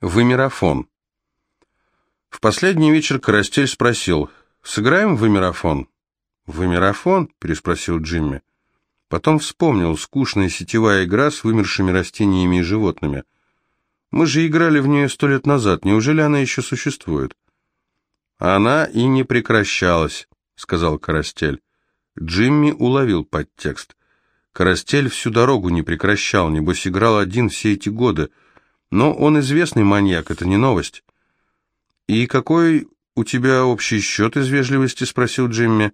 Вымерафон. В последний вечер Карастель спросил, «Сыграем в вымерафон?» «Вымерафон?» – переспросил Джимми. Потом вспомнил скучная сетевая игра с вымершими растениями и животными. «Мы же играли в нее сто лет назад. Неужели она еще существует?» «Она и не прекращалась», — сказал Карастель. Джимми уловил подтекст. Карастель всю дорогу не прекращал, небось играл один все эти годы — но он известный маньяк, это не новость. «И какой у тебя общий счет из вежливости?» — спросил Джимми.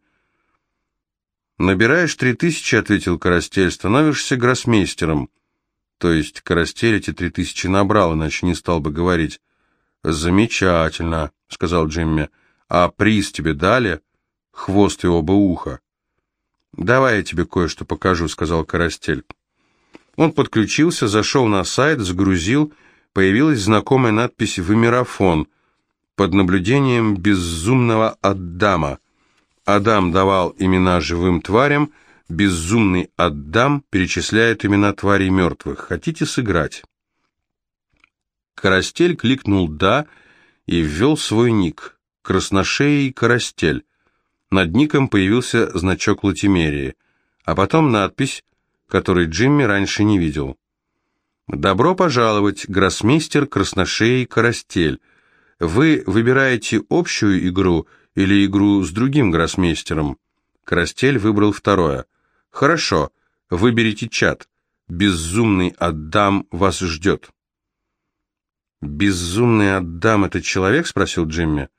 «Набираешь три тысячи», — ответил Карастель, — «становишься гроссмейстером». То есть Карастель эти три тысячи набрал, иначе не стал бы говорить. «Замечательно», — сказал Джимми. «А приз тебе дали?» «Хвост и оба уха». «Давай я тебе кое-что покажу», — сказал Карастель. Он подключился, зашел на сайт, загрузил появилась знакомая надпись «Вымерафон» под наблюдением безумного Аддама. Адам давал имена живым тварям, безумный Аддам перечисляет имена тварей мертвых. Хотите сыграть? Карастель кликнул «Да» и ввел свой ник. Красношеий Карастель. Над ником появился значок Латимерии, а потом надпись, которой Джимми раньше не видел. Добро пожаловать, гроссмейстер Красношеий Карастель. Вы выбираете общую игру или игру с другим гроссмейстером? Карастель выбрал второе. Хорошо, выберите чат. Безумный Аддам вас ждет. «Безумный Аддам — это человек?» — спросил Джимми.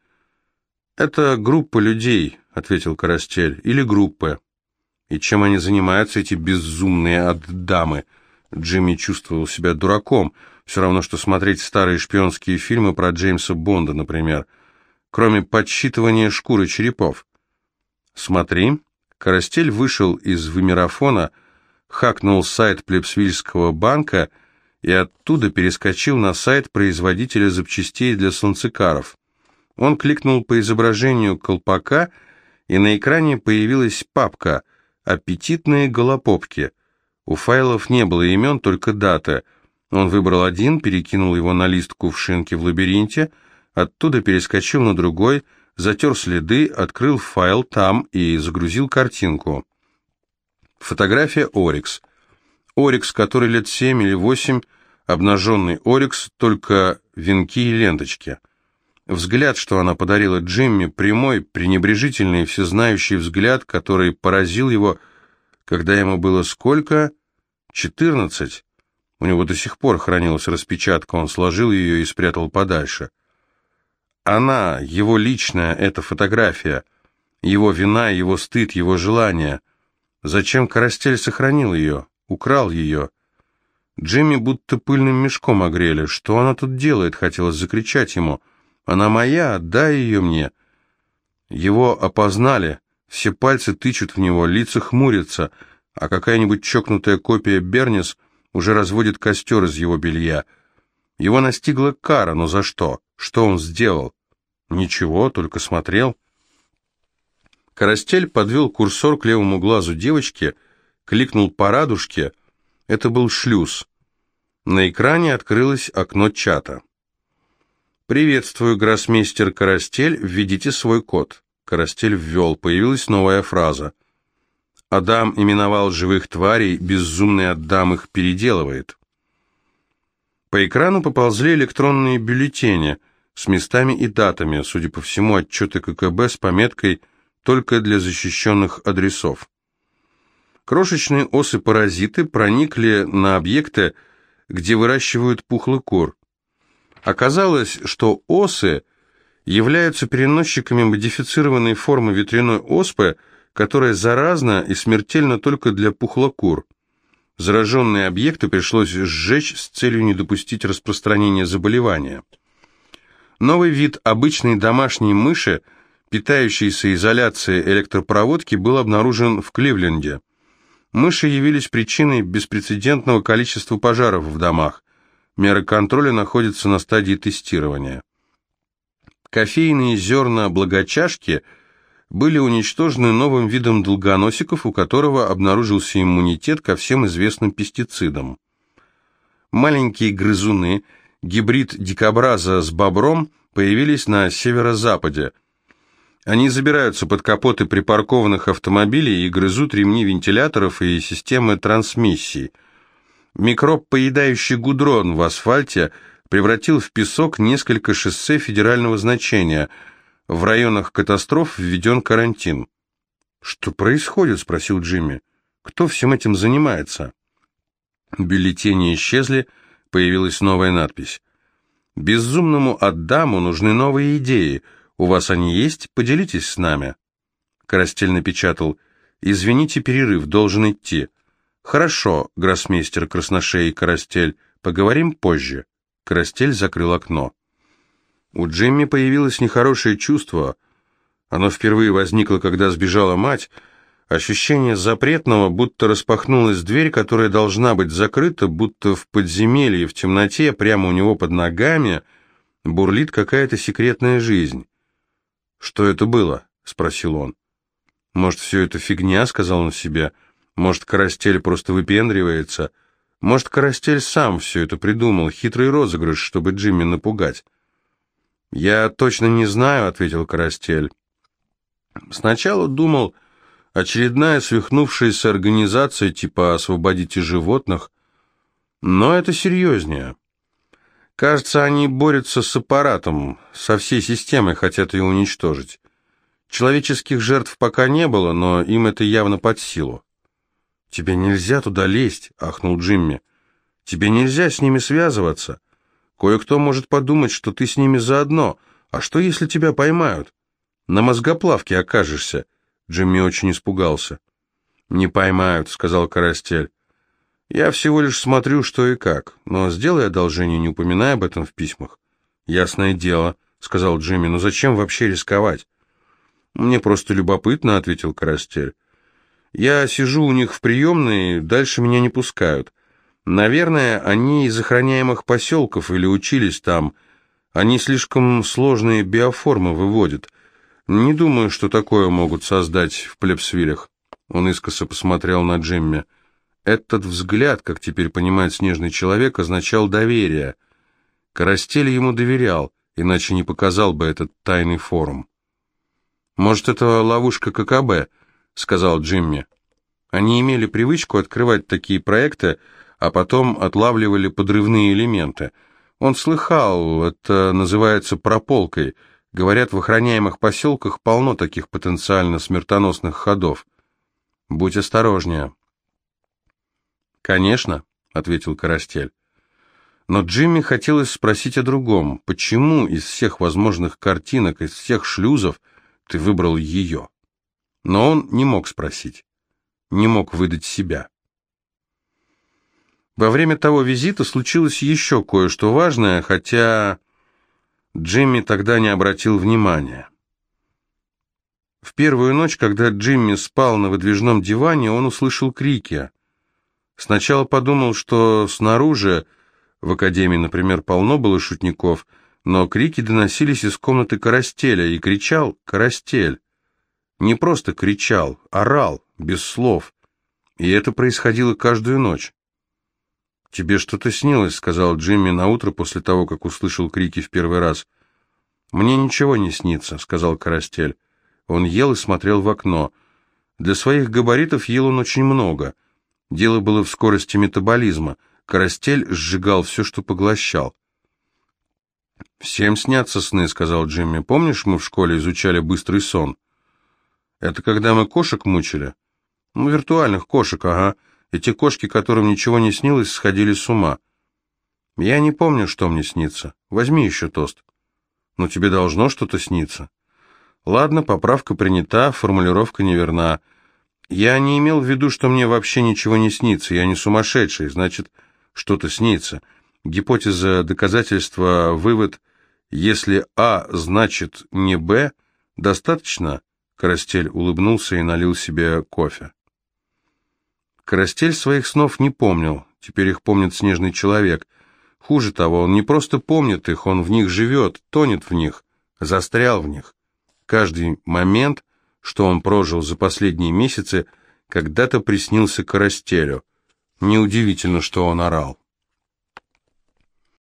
«Это группа людей», — ответил Карастель, — «или группы». «И чем они занимаются, эти безумные Аддамы?» Джимми чувствовал себя дураком, все равно, что смотреть старые шпионские фильмы про Джеймса Бонда, например, кроме подсчитывания шкуры черепов. «Смотри». Карастель вышел из вымерафона, хакнул сайт Плебсвильского банка и оттуда перескочил на сайт производителя запчастей для солнцекаров. Он кликнул по изображению колпака, и на экране появилась папка «Аппетитные голопопки», у файлов не было имен, только дата. Он выбрал один, перекинул его на лист кувшинки в лабиринте, оттуда перескочил на другой, затер следы, открыл файл там и загрузил картинку. Фотография Орикс. Орикс, который лет семь или восемь, обнаженный Орикс, только венки и ленточки. Взгляд, что она подарила Джимми, прямой, пренебрежительный, всезнающий взгляд, который поразил его, когда ему было сколько? Четырнадцать. У него до сих пор хранилась распечатка, он сложил ее и спрятал подальше. Она, его личная, эта фотография, его вина, его стыд, его желание. Зачем Карастель сохранил ее, украл ее? Джимми будто пыльным мешком огрели. Что она тут делает, хотелось закричать ему. Она моя, отдай ее мне. Его опознали, все пальцы тычут в него, лица хмурятся, а какая-нибудь чокнутая копия Бернис уже разводит костер из его белья. Его настигла кара, но за что? Что он сделал? Ничего, только смотрел. Карастель подвел курсор к левому глазу девочки, кликнул по радужке. Это был шлюз. На экране открылось окно чата. «Приветствую, гроссмейстер Карастель, введите свой код». Карастель ввел, появилась новая фраза. Адам именовал живых тварей, безумный Адам их переделывает. По экрану поползли электронные бюллетени с местами и датами, судя по всему, отчеты ККБ с пометкой «Только для защищенных адресов». Крошечные осы-паразиты проникли на объекты, где выращивают пухлый кур. Оказалось, что осы – являются переносчиками модифицированной формы ветряной оспы, которая заразна и смертельна только для пухлокур. Зараженные объекты пришлось сжечь с целью не допустить распространения заболевания. Новый вид обычной домашней мыши, питающейся изоляцией электропроводки, был обнаружен в Кливленде. Мыши явились причиной беспрецедентного количества пожаров в домах. Меры контроля находятся на стадии тестирования. Кофейные зерна благочашки были уничтожены новым видом долгоносиков, у которого обнаружился иммунитет ко всем известным пестицидам. Маленькие грызуны гибрид дикобраза с бобром появились на северо-западе. Они забираются под капоты припаркованных автомобилей и грызут ремни вентиляторов и системы трансмиссии. Микроб, поедающий гудрон в асфальте, превратил в песок несколько шоссе федерального значения. В районах катастроф введен карантин. «Что происходит?» – спросил Джимми. «Кто всем этим занимается?» Бюллетени исчезли, появилась новая надпись. «Безумному Адаму нужны новые идеи. У вас они есть? Поделитесь с нами». Карастель напечатал. «Извините, перерыв, должен идти». «Хорошо, гроссмейстер Красношей Карастель, поговорим позже». Карастель закрыл окно. У Джимми появилось нехорошее чувство. Оно впервые возникло, когда сбежала мать. Ощущение запретного, будто распахнулась дверь, которая должна быть закрыта, будто в подземелье, в темноте, прямо у него под ногами, бурлит какая-то секретная жизнь. «Что это было?» — спросил он. «Может, все это фигня?» — сказал он себе. «Может, Карастель просто выпендривается?» Может, Карастель сам все это придумал, хитрый розыгрыш, чтобы Джимми напугать. «Я точно не знаю», — ответил Карастель. «Сначала думал, очередная свихнувшаяся организация типа «Освободите животных», но это серьезнее. Кажется, они борются с аппаратом, со всей системой хотят ее уничтожить. Человеческих жертв пока не было, но им это явно под силу. «Тебе нельзя туда лезть», — ахнул Джимми. «Тебе нельзя с ними связываться. Кое-кто может подумать, что ты с ними заодно. А что, если тебя поймают? На мозгоплавке окажешься». Джимми очень испугался. «Не поймают», — сказал Карастель. «Я всего лишь смотрю, что и как, но сделай одолжение, не упоминай об этом в письмах». «Ясное дело», — сказал Джимми, — «но зачем вообще рисковать?» «Мне просто любопытно», — ответил Карастель. Я сижу у них в приемной, дальше меня не пускают. Наверное, они из охраняемых поселков или учились там. Они слишком сложные биоформы выводят. Не думаю, что такое могут создать в плебсвилях. Он искоса посмотрел на Джимми. Этот взгляд, как теперь понимает снежный человек, означал доверие. Карастель ему доверял, иначе не показал бы этот тайный форум. «Может, это ловушка ККБ?» — сказал Джимми. Они имели привычку открывать такие проекты, а потом отлавливали подрывные элементы. Он слыхал, это называется прополкой. Говорят, в охраняемых поселках полно таких потенциально смертоносных ходов. Будь осторожнее. «Конечно», — ответил Карастель. Но Джимми хотелось спросить о другом. Почему из всех возможных картинок, из всех шлюзов ты выбрал ее? Но он не мог спросить, не мог выдать себя. Во время того визита случилось еще кое-что важное, хотя Джимми тогда не обратил внимания. В первую ночь, когда Джимми спал на выдвижном диване, он услышал крики. Сначала подумал, что снаружи, в академии, например, полно было шутников, но крики доносились из комнаты Карастеля, и кричал Карастель. Не просто кричал, орал, без слов. И это происходило каждую ночь. «Тебе что-то снилось», — сказал Джимми наутро после того, как услышал крики в первый раз. «Мне ничего не снится», — сказал Карастель. Он ел и смотрел в окно. Для своих габаритов ел он очень много. Дело было в скорости метаболизма. Карастель сжигал все, что поглощал. «Всем снятся сны», — сказал Джимми. «Помнишь, мы в школе изучали быстрый сон?» Это когда мы кошек мучили? Ну, виртуальных кошек, ага. И те кошки, которым ничего не снилось, сходили с ума. Я не помню, что мне снится. Возьми еще тост. Но тебе должно что-то сниться. Ладно, поправка принята, формулировка неверна. Я не имел в виду, что мне вообще ничего не снится. Я не сумасшедший, значит, что-то снится. Гипотеза, доказательство, вывод. Если А значит не Б, достаточно Карастель улыбнулся и налил себе кофе. Карастель своих снов не помнил, теперь их помнит снежный человек. Хуже того, он не просто помнит их, он в них живет, тонет в них, застрял в них. Каждый момент, что он прожил за последние месяцы, когда-то приснился Карастелю. Неудивительно, что он орал.